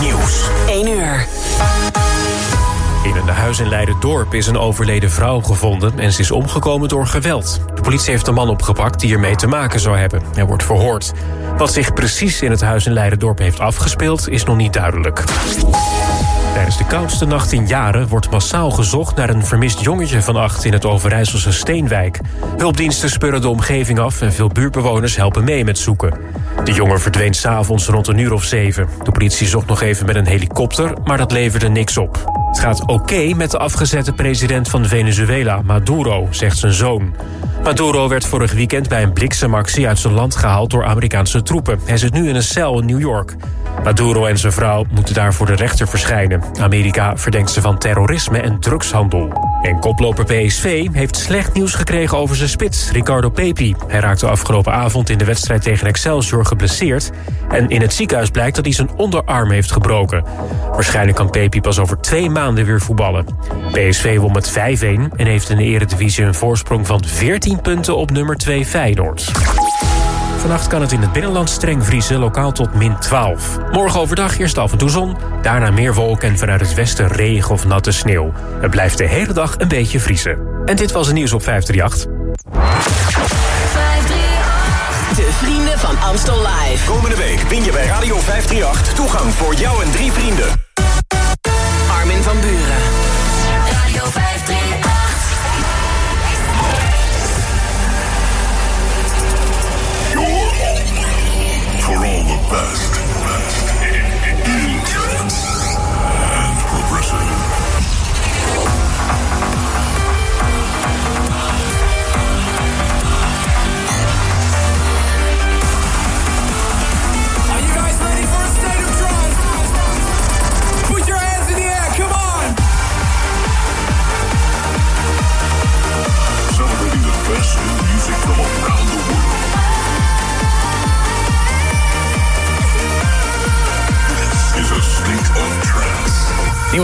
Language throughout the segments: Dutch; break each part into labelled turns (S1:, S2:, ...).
S1: Nieuws. 1 uur. In een huis in Leiden-dorp is een overleden vrouw gevonden... en ze is omgekomen door geweld. De politie heeft een man opgepakt die ermee te maken zou hebben. Hij wordt verhoord. Wat zich precies in het huis in Leiden-dorp heeft afgespeeld... is nog niet duidelijk. Tijdens de koudste nacht in jaren wordt massaal gezocht naar een vermist jongetje van acht in het Overijsselse Steenwijk. Hulpdiensten speuren de omgeving af en veel buurtbewoners helpen mee met zoeken. De jongen verdween s'avonds rond een uur of zeven. De politie zocht nog even met een helikopter, maar dat leverde niks op. Het gaat oké met de afgezette president van Venezuela, Maduro, zegt zijn zoon. Maduro werd vorig weekend bij een bliksemactie uit zijn land gehaald door Amerikaanse troepen. Hij zit nu in een cel in New York. Maduro en zijn vrouw moeten daar voor de rechter verschijnen. Amerika verdenkt ze van terrorisme en drugshandel. En koploper PSV heeft slecht nieuws gekregen over zijn spits, Ricardo Pepi. Hij raakte afgelopen avond in de wedstrijd tegen Excelsior geblesseerd. En in het ziekenhuis blijkt dat hij zijn onderarm heeft gebroken. Waarschijnlijk kan Pepi pas over twee maanden weer voetballen. PSV won met 5-1 en heeft in de eredivisie een voorsprong van 14 punten op nummer 2 Feyenoord. Vannacht kan het in het binnenland streng vriezen, lokaal tot min 12. Morgen overdag eerst af en toe zon, daarna meer wolken... en vanuit het westen regen of natte sneeuw. Het blijft de hele dag een beetje vriezen. En dit was het nieuws op 538.
S2: De vrienden van Amstel Live.
S3: Komende week win je bij Radio 538 toegang voor jou en drie vrienden.
S2: Van Buren.
S4: Radio 538.
S5: for all the best.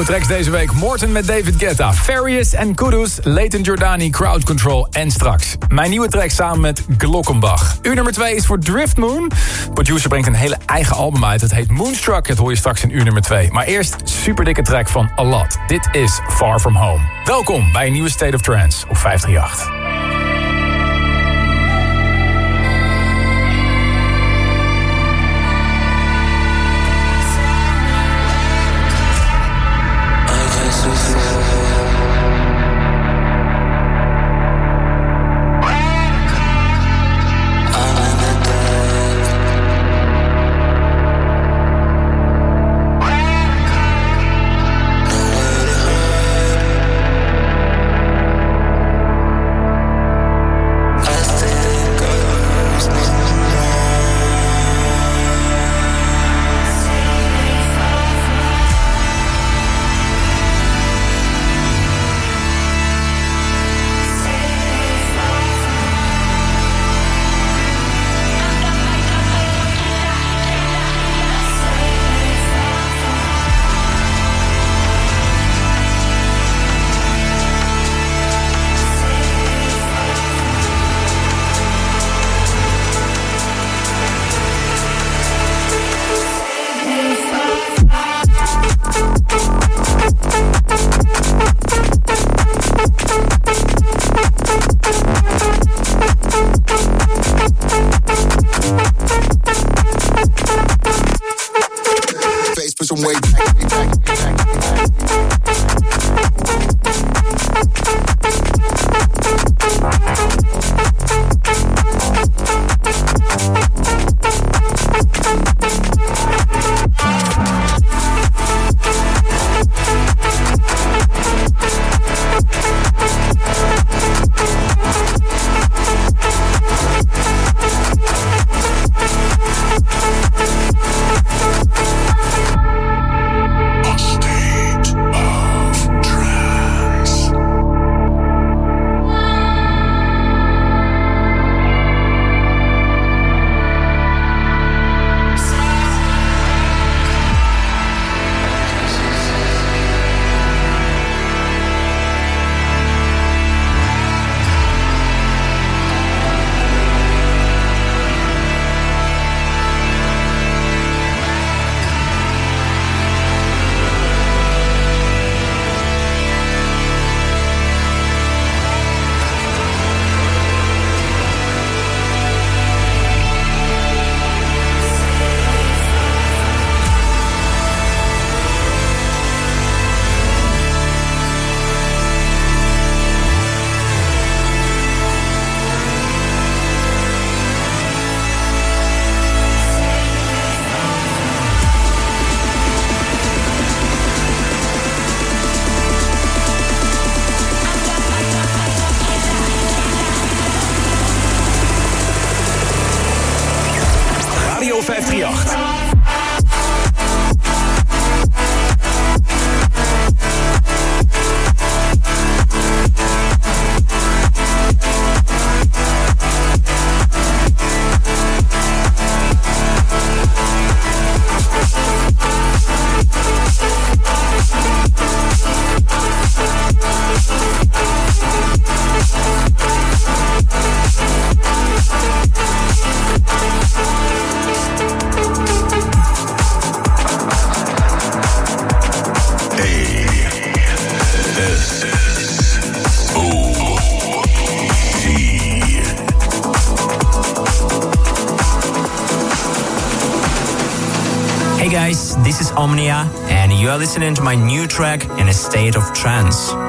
S6: Tracks deze week. Morton met David Guetta. Farius en Kudus, Leighton Jordani, Crowd Control en straks. Mijn nieuwe track samen met Glockenbach. Uur nummer 2 is voor Drift Moon. Producer brengt een hele eigen album uit. Het heet Moonstruck. Het hoor je straks in uur nummer 2. Maar eerst super dikke track van A Lot. Dit is Far From Home. Welkom bij een nieuwe State of Trance op 538. listening to my new track, In a State of Trance.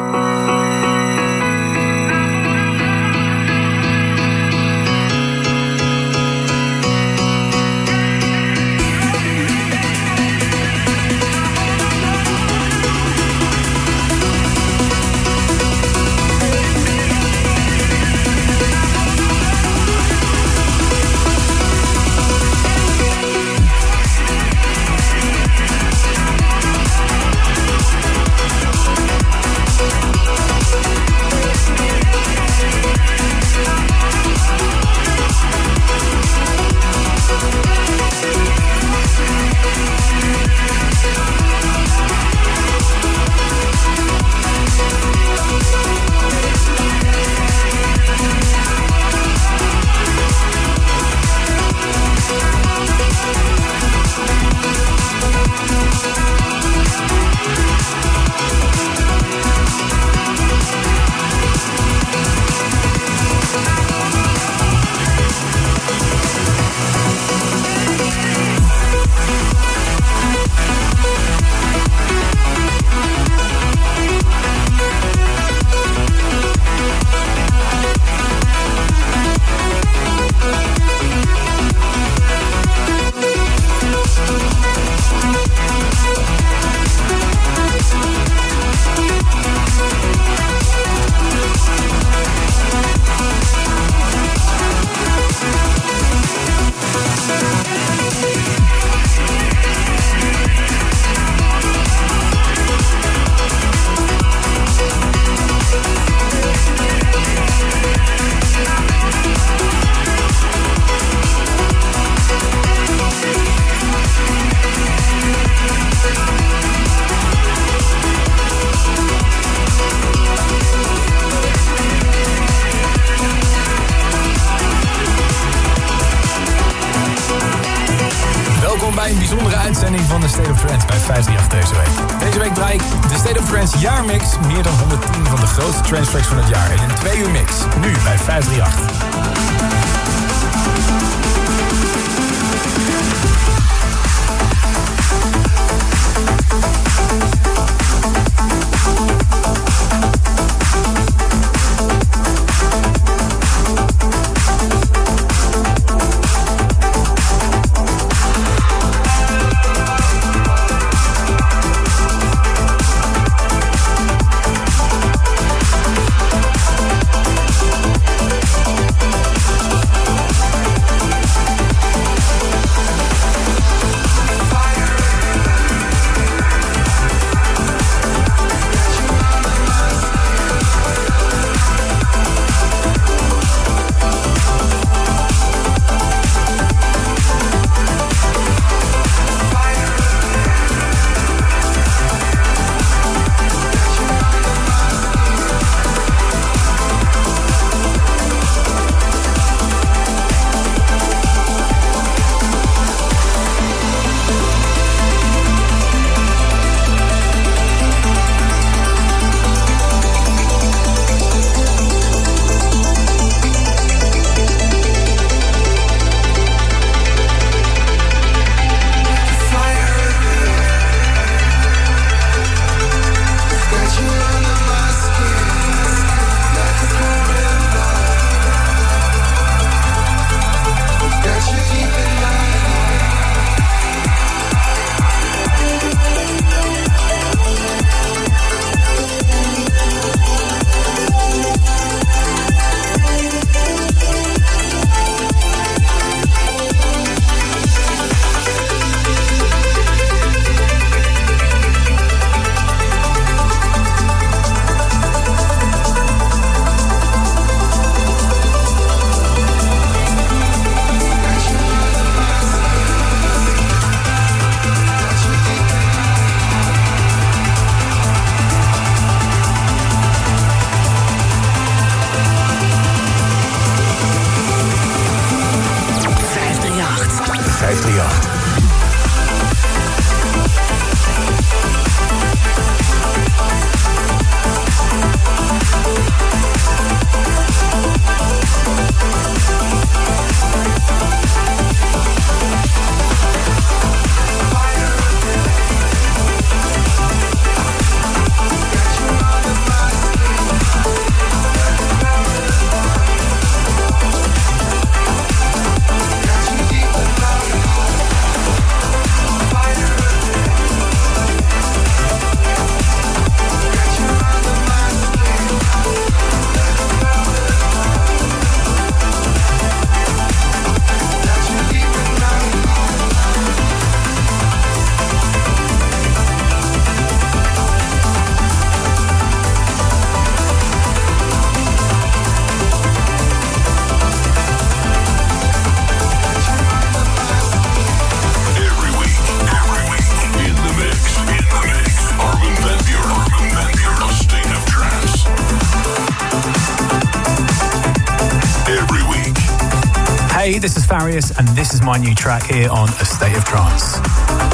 S5: My new track here on A State of Trance.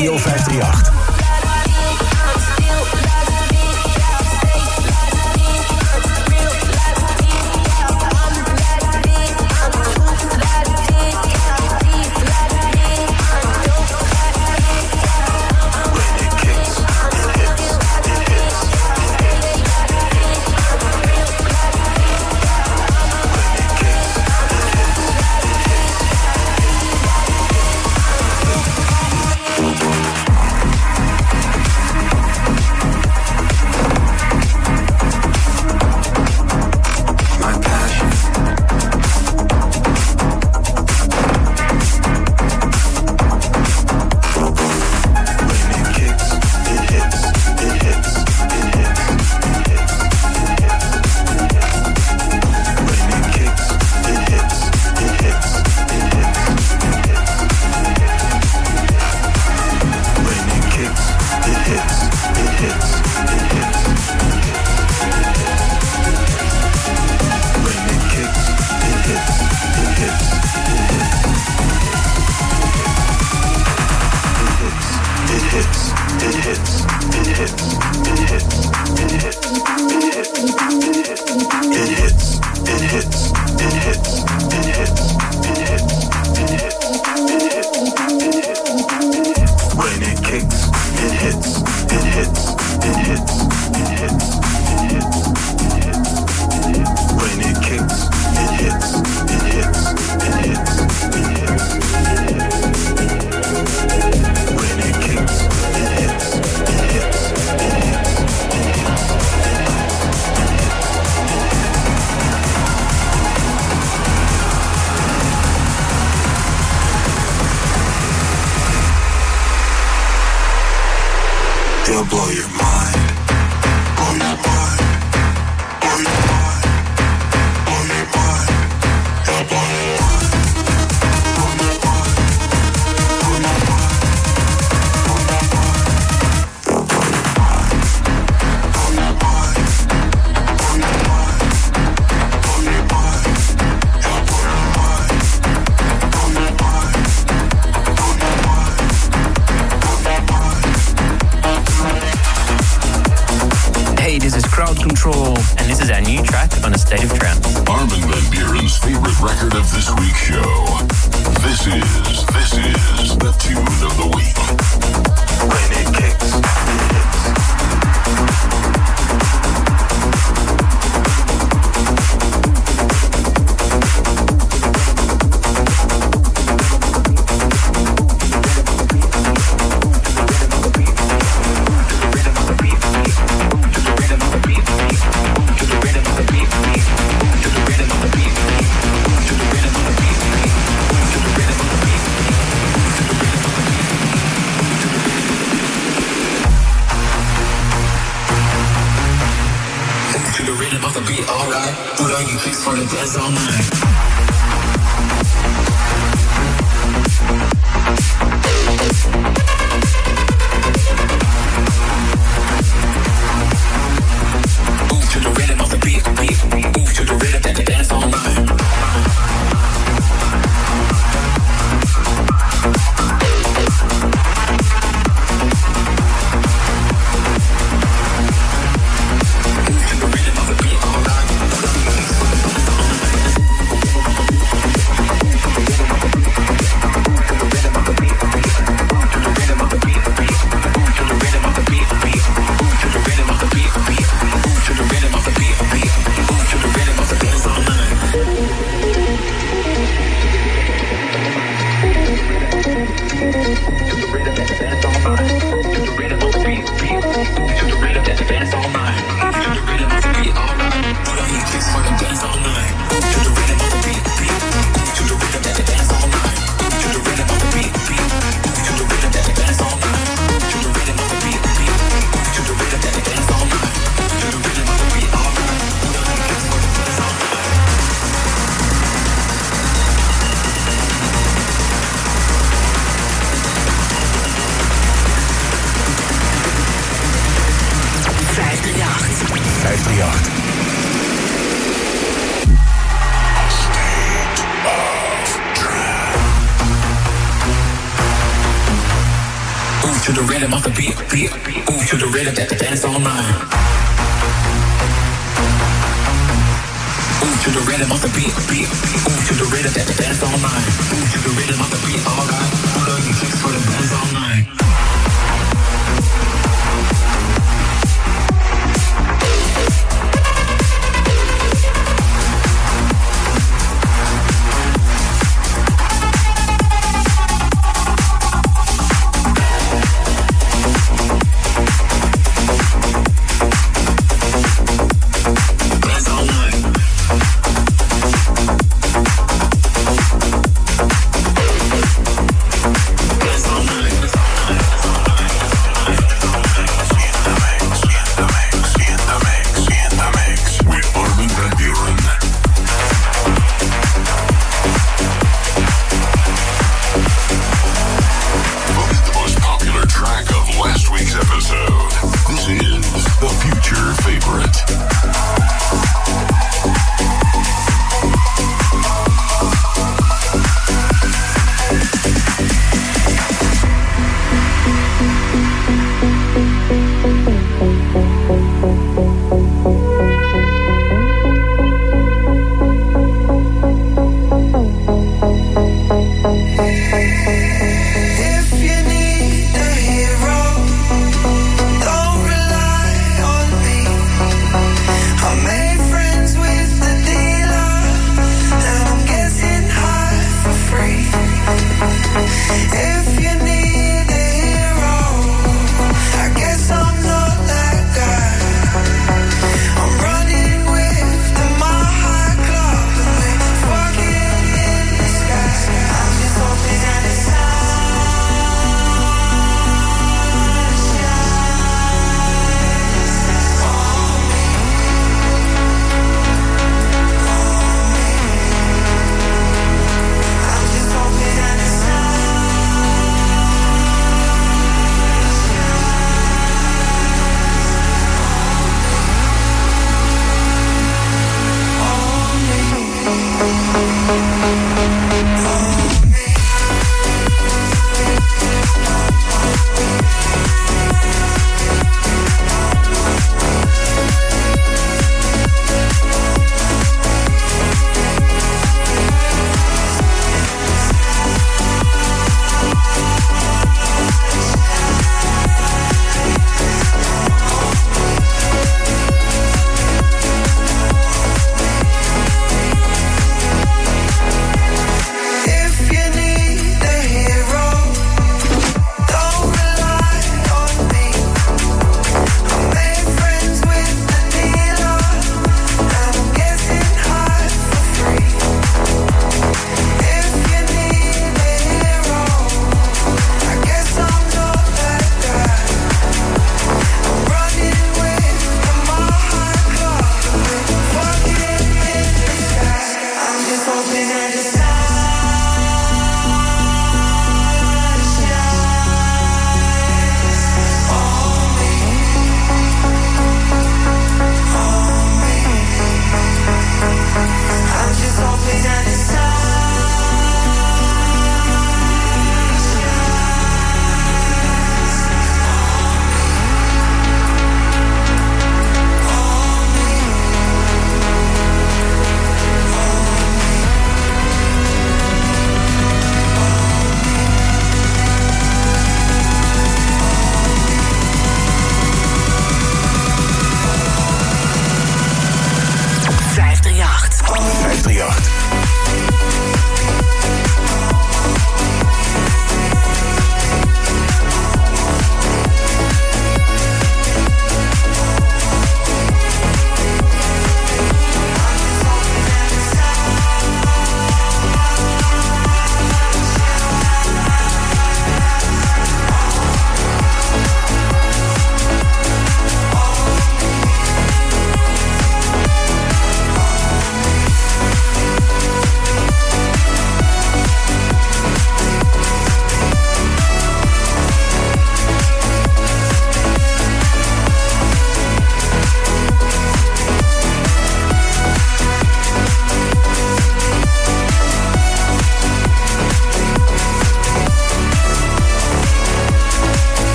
S7: Radio 538.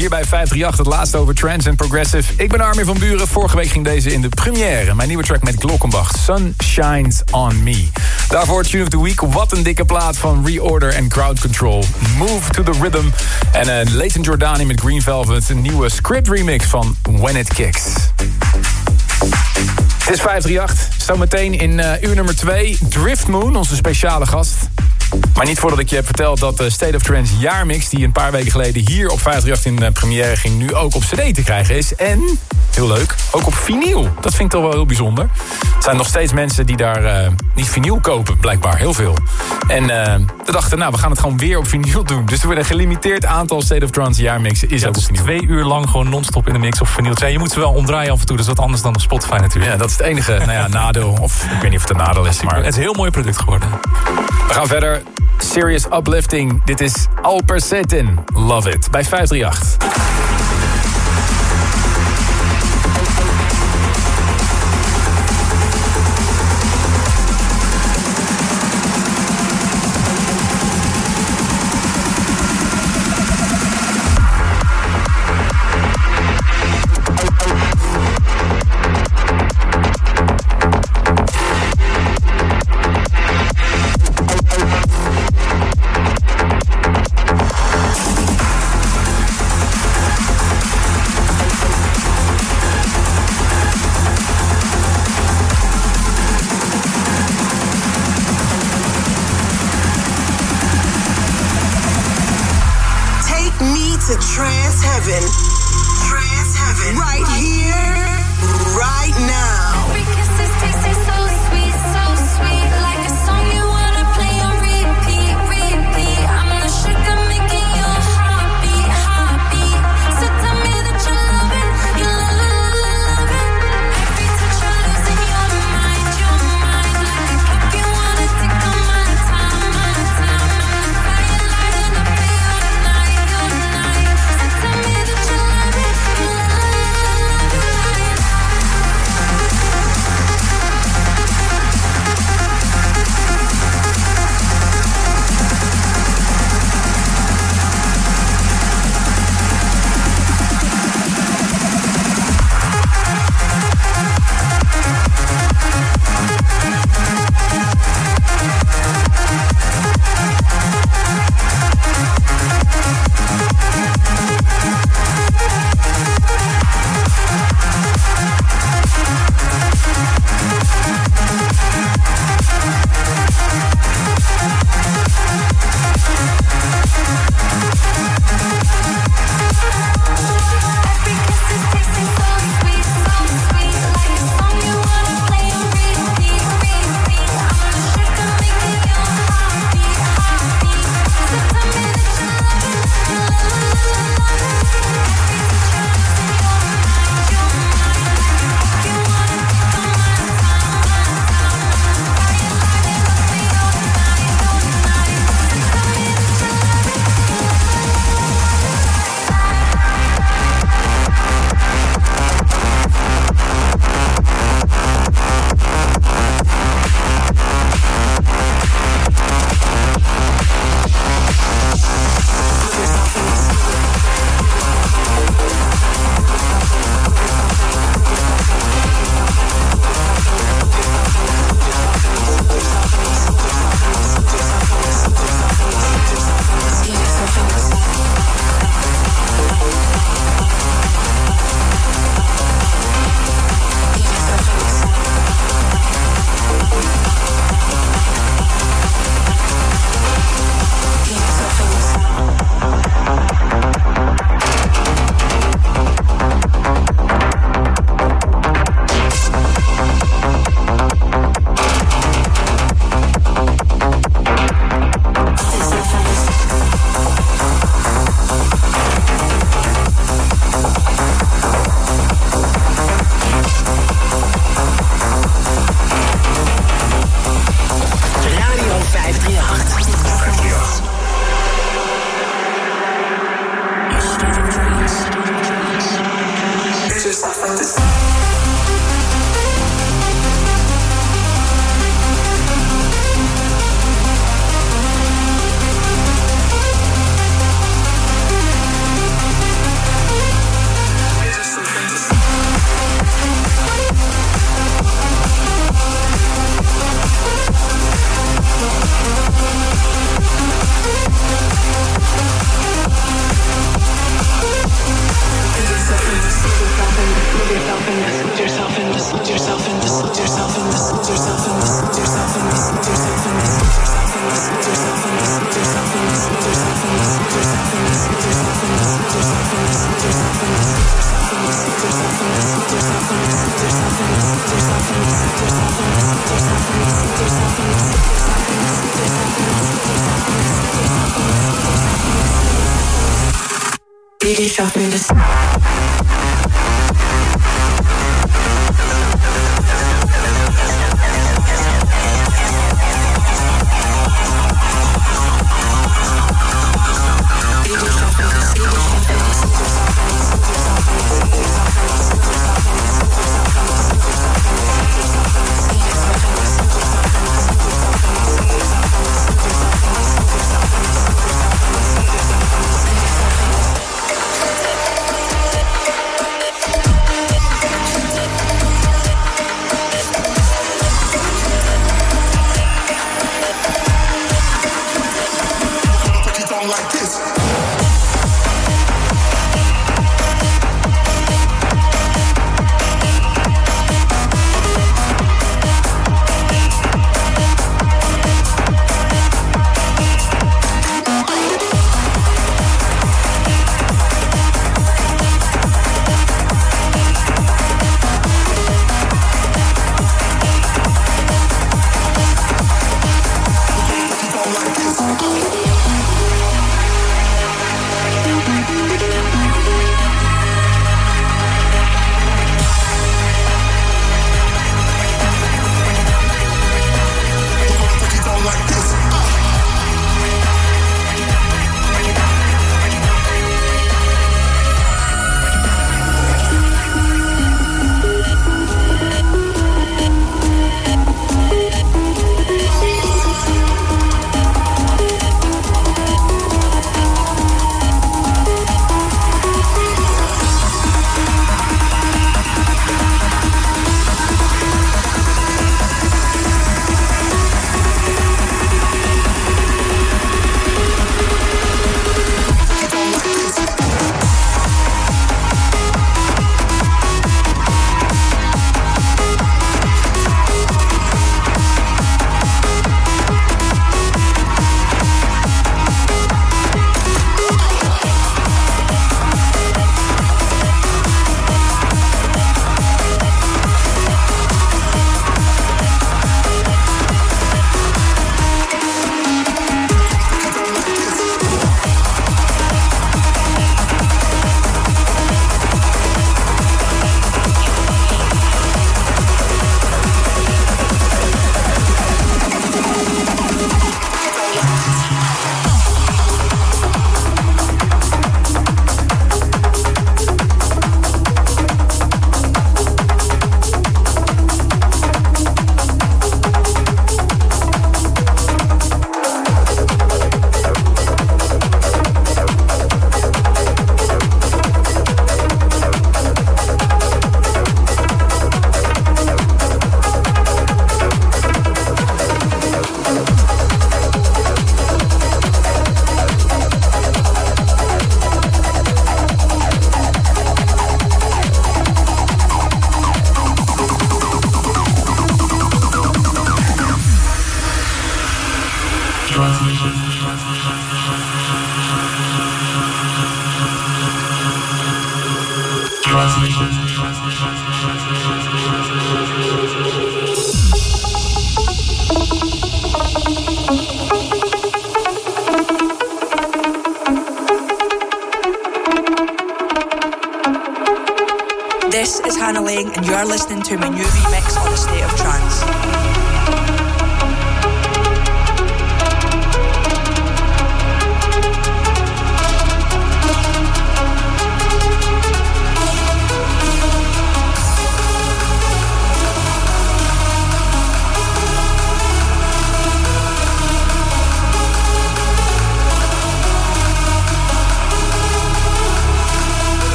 S6: Hier bij 538 het laatste over trance en progressive. Ik ben Armin van Buren. Vorige week ging deze in de première. Mijn nieuwe track met Glockenbach, Sun Shines On Me. Daarvoor Tune of the Week. Wat een dikke plaat van Reorder en Crowd Control. Move to the Rhythm. En uh, Leighton Jordani met Green Velvet. Een nieuwe script remix van When It Kicks. Het is 538. Zometeen in uh, uur nummer 2 Drift Moon, onze speciale gast. Maar niet voordat ik je heb verteld dat de State of Trance jaarmix... die een paar weken geleden hier op 538 in de première ging... nu ook op cd te krijgen is. En, heel leuk, ook op vinyl. Dat vind ik toch wel heel bijzonder. Er zijn nog steeds mensen die daar uh, niet vinyl kopen, blijkbaar. Heel veel. En uh, we dachten, nou, we gaan het gewoon weer op vinyl doen. Dus er wordt een gelimiteerd aantal State of Trance jaarmixen. Is
S8: ja,
S6: ook
S8: dus twee uur lang gewoon non-stop in de mix op vinyl. Ja, je moet ze wel omdraaien af en toe, dat is wat anders dan op Spotify natuurlijk.
S6: Ja, dat is het enige nou ja, nadeel. Of ik weet niet of het een nadeel is, maar...
S8: Het is een heel mooi product geworden.
S6: We gaan verder. Serious Uplifting. Dit is Alpersetin. Love it. Bij 538.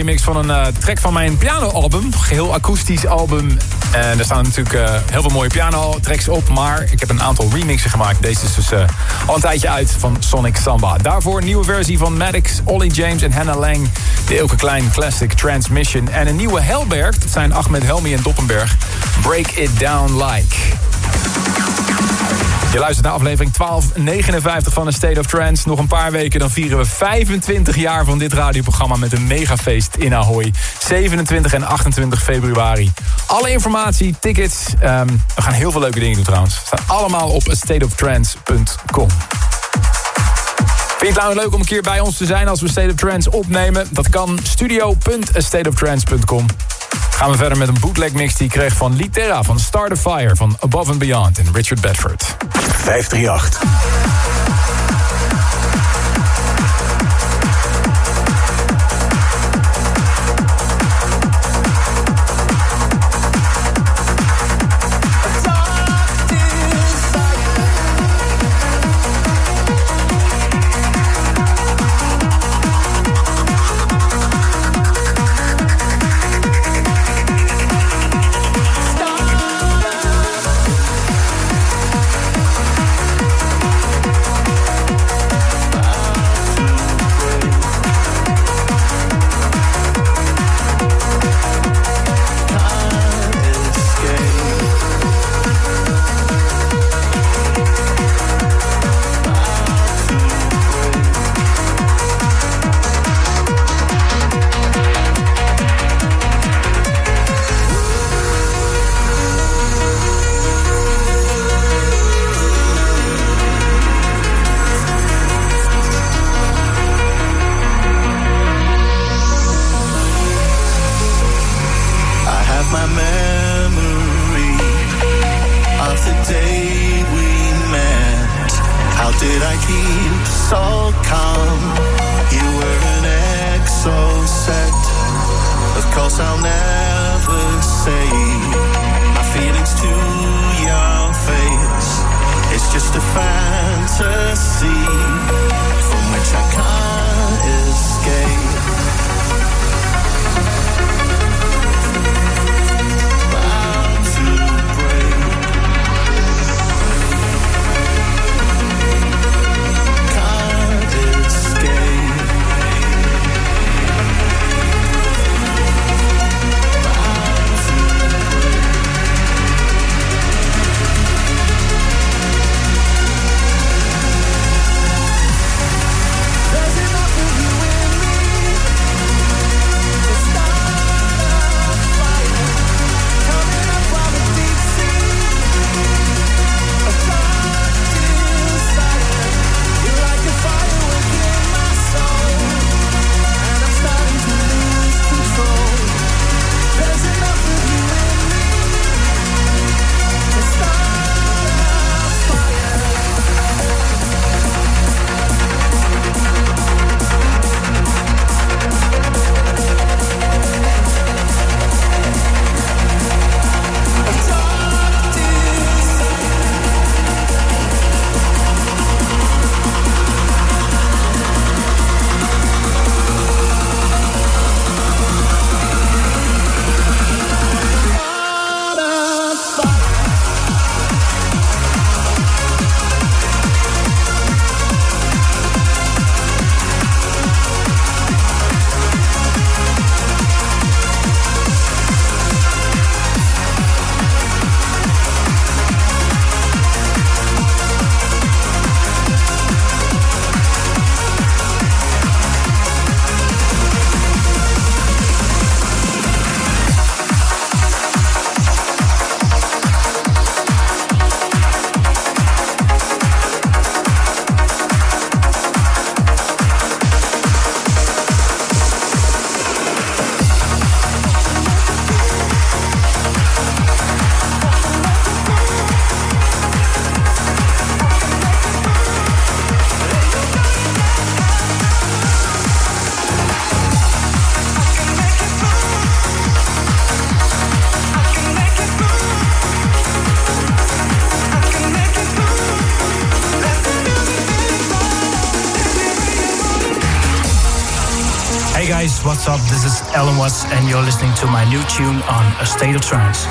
S9: Remix
S6: van een eh, track van mijn pianoalbum. Geheel akoestisch album. En er staan natuurlijk eh, heel veel mooie piano-tracks op. Maar ik heb een aantal remixen gemaakt. Deze is dus eh, al een tijdje uit van Sonic Samba. Daarvoor een nieuwe versie van Maddox, Ollie James en Hannah Lang. De Elke Klein Classic Transmission. En een nieuwe Helberg. Dat zijn Ahmed Helmi en Doppenberg. Break It Down Like. Je luistert naar aflevering 1259 van A State of Trance. Nog een paar weken, dan vieren we 25 jaar van dit radioprogramma... met een megafeest in Ahoy. 27 en 28 februari. Alle informatie, tickets. ehm, we gaan heel veel leuke dingen doen trouwens. Staan allemaal op stateoftrance.com. Vind je het nou leuk om een keer bij ons te zijn als we State of Trance opnemen? Dat kan studio.stateoftrance.com. Gaan we verder met een bootleg mix die ik kreeg van Litera van Start a Fire van Above and Beyond en Richard Bedford.
S3: 538.
S10: Guys, what's up? This is Alan Watts, and you're listening to my new tune on A State of Trance.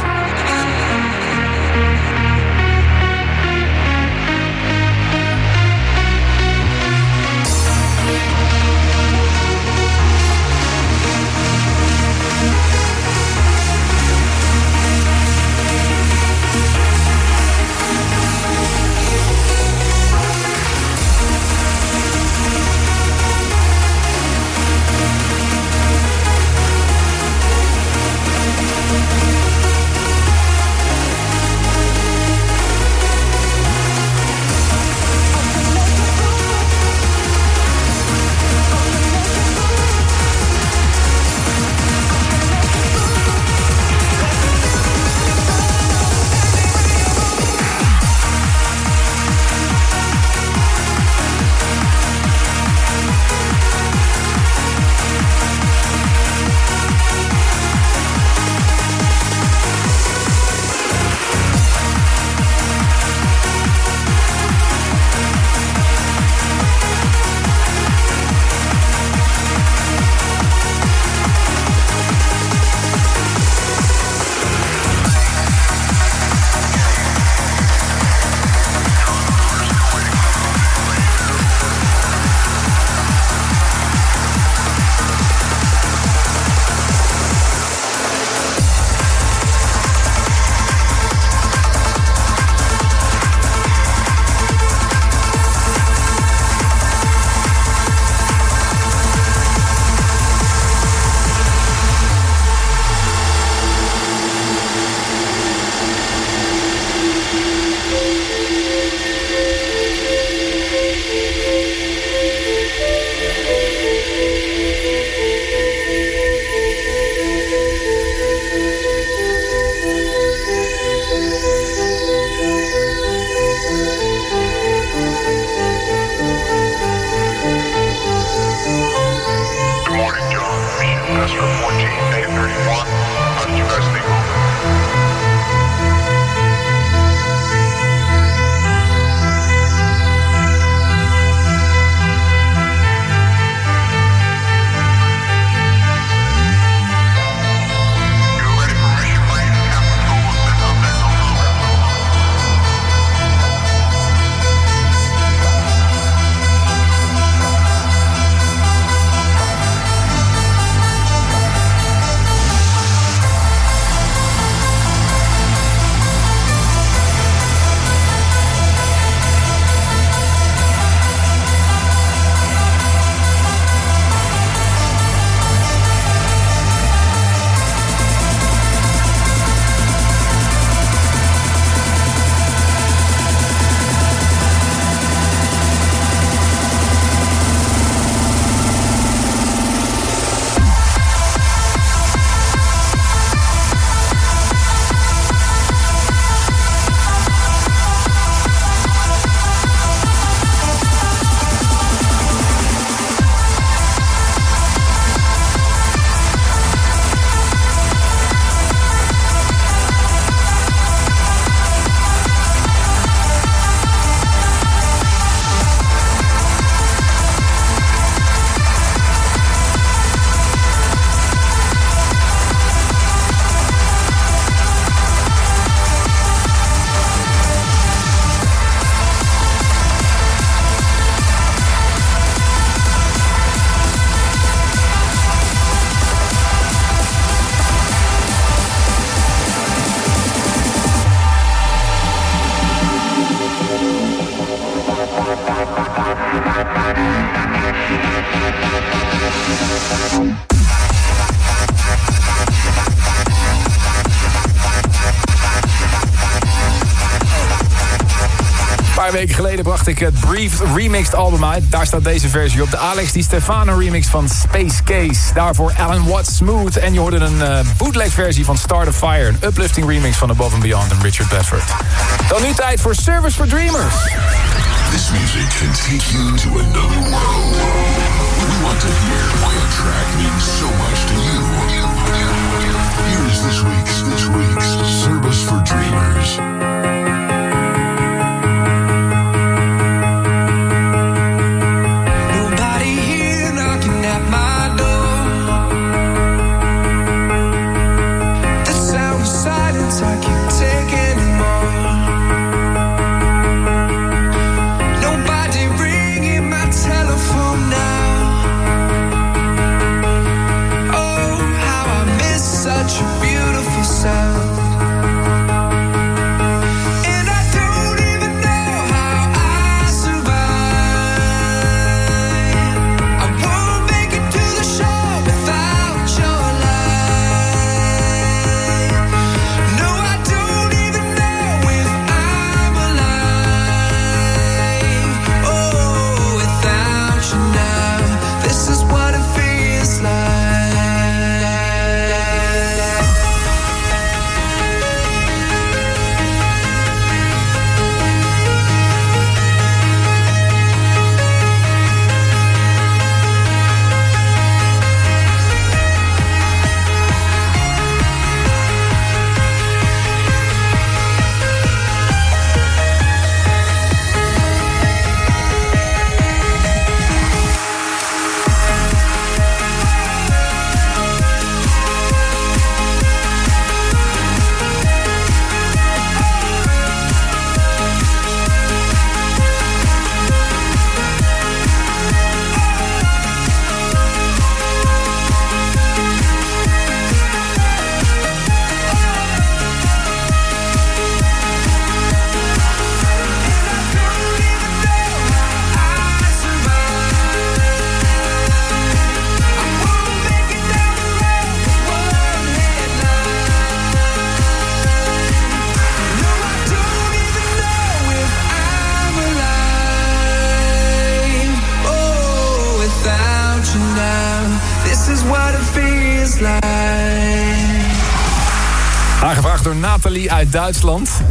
S6: Ik het Brief Remixed album uit. Daar staat deze versie op. De Alex Di Stefano remix van Space Case. Daarvoor Alan Watts Smooth. En je hoorde een uh, bootleg versie van Start a Fire. Een uplifting remix van Above and Beyond en Richard Bedford. Dan nu tijd voor Service for Dreamers.
S5: This music can take you to another world. We want to hear why a track means so much to you. Here is this week's this week's Service for Dreamers.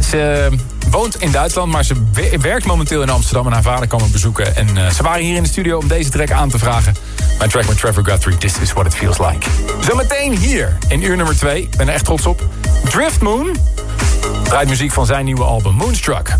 S6: Ze woont in Duitsland, maar ze we- werkt momenteel in Amsterdam... en haar vader kwam haar bezoeken. En eh, ze waren hier in de studio om deze track aan te vragen. Mijn track met Trevor Guthrie, This is what it feels like. Zometeen hier, in uur nummer 2. Ik ben er echt trots op. Drift Moon draait muziek van zijn nieuwe album Moonstruck.